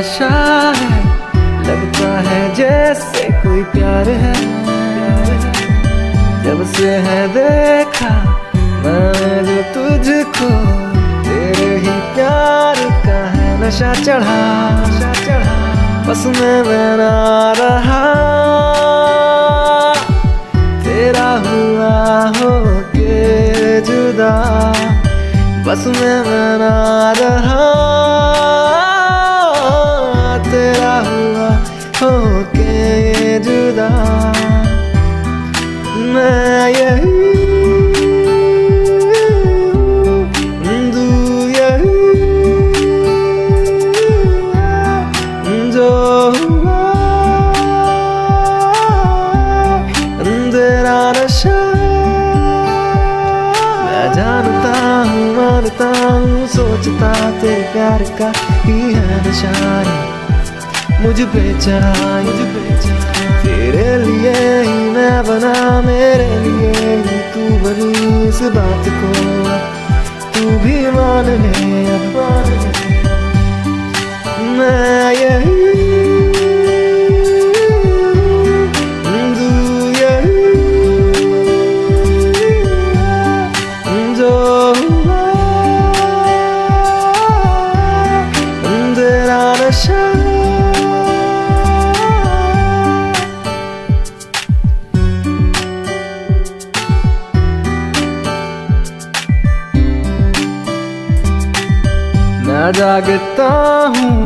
नशा है, लगता है जैसे कोई प्यार है। जब से है देखा, मैंने तुझको, तेरे ही प्यार का है नशा चढ़ा। चढ़ा बस मैं मैं ना रहा। तेरा हुआ हो के जुदा। बस मैं मैं ना रहा। जानता हूँ मानता हूँ सोचता तेरे प्यार का ही है निशान मुझ पे चढ़ाई तेरे लिए बनी इस बात को। तू भी मान ले अब मान ले। मैं मैं जागता हूँ,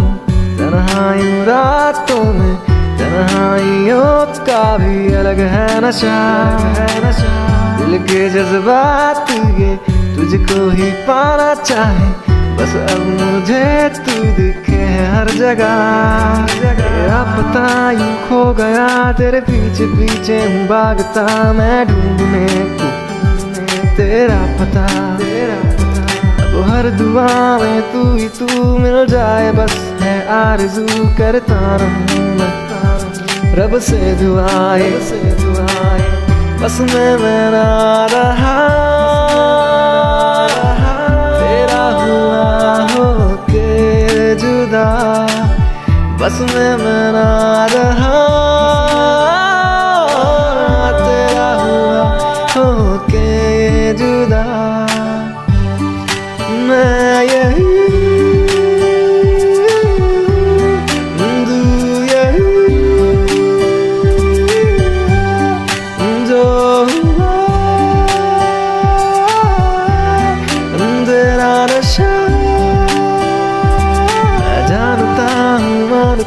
तन्हाई रातों में, तन्हाइयों का भी अलग है नशा। है नशा दिल के जज्बात ये तुझको ही पाना चाहे, बस अब मुझे तू दिखे हर जगह। तेरा पता यूँ खो गया, तेरे पीछे पीछे हूँ, भागता मैं ढूँढने को। तेरा पता हर दुआ में तू ही तू मिल जाए, बस है आरज़ू करता रहूँ मैं रब से दुआए से दुआए, बस मैं मैं ना रहा। तेरा हुआ हो के जुदा, बस मैं मेरा रहा।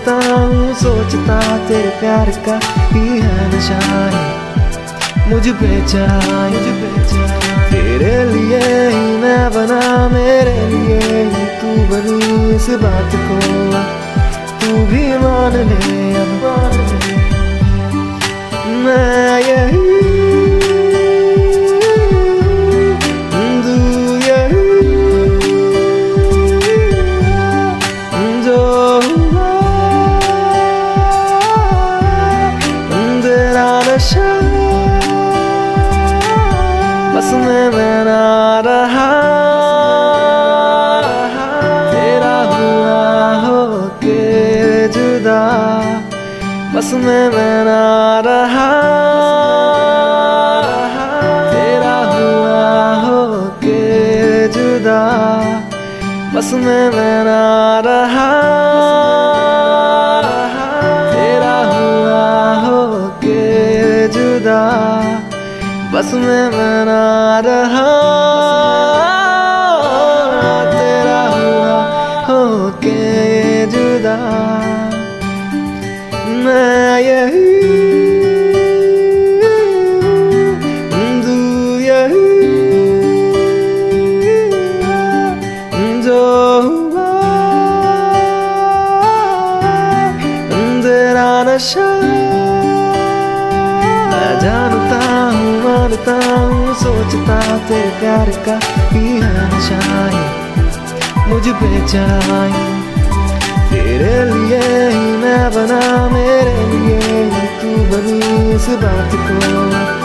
मानता हूँ, सोचता तेरे प्यार का ही है निशान। मुझ बेचान मुझ बेचान तेरे लिए ही मैं बना, मेरे लिए ही तू बनी इस बात को। तू भी मान ले मान ले मैं यही बस मैं मैं ना रहा। तेरा हुआ हो के जुदा। बस मैं मैं ना रहा। तेरा हुआ हो के जुदा। बस मैं मैं ना रहा। तेरा हुआ हो के जुदा। मैं जानता हूँ मानता हूँ सोचता तेरे प्यार का ही है है मुझ पे चढ़ाई तेरे लिए ही मैं बना ही तू बनी इस बात